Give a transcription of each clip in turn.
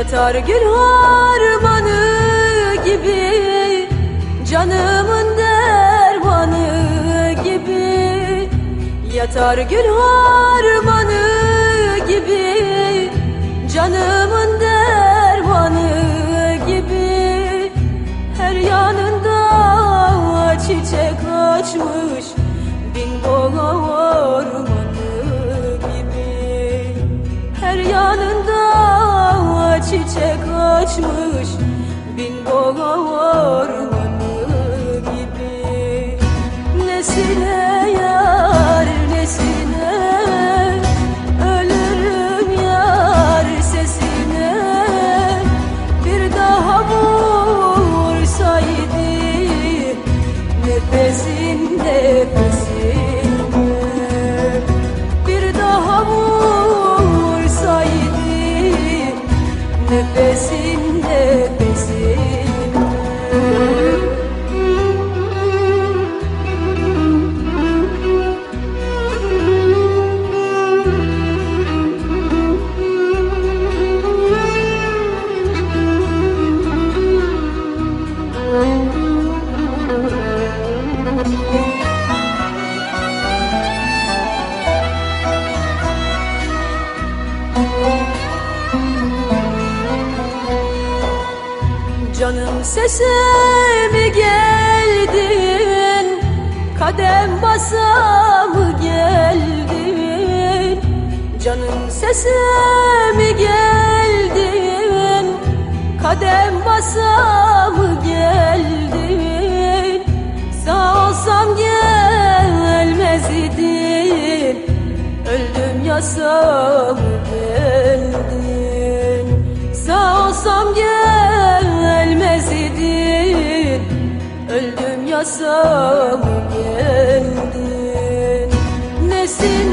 Yatar gül harmanı gibi Canımın dermanı gibi. Yatar gül harmanı gibi Canımın dermanı açmış Bin boğa ormanı gibi. Nesine yar nesine Nefesin nefesine Canım sesimi geldin? Kadem basa mı geldin? Canım sesimi geldin? Kadem basa mı geldin? Sağ olsam gelmez idin. Öldüm yasa mı geldin? Sağ olsam gelmez Öldüm yasa mı geldin Nesine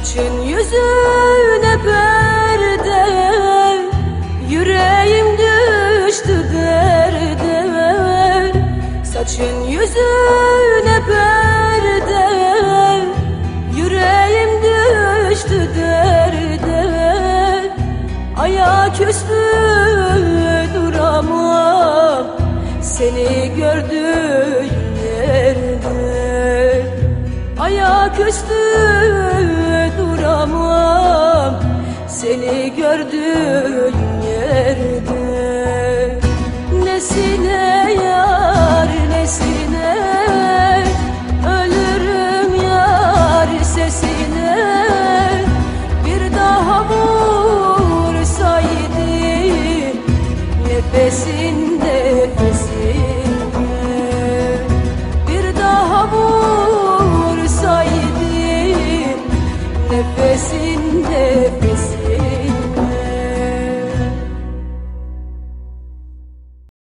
Saçın yüzüne perde Yüreğim düştü derde Saçın yüzüne perde Yüreğim düştü derde Ayaküstü duramam Seni gördüğüm yerde Ayaküstü duramam. Seni gördüğüm yerde. Nesine yar nesine? Ölürüm yar sesine. Bir daha vursaydı Nefesin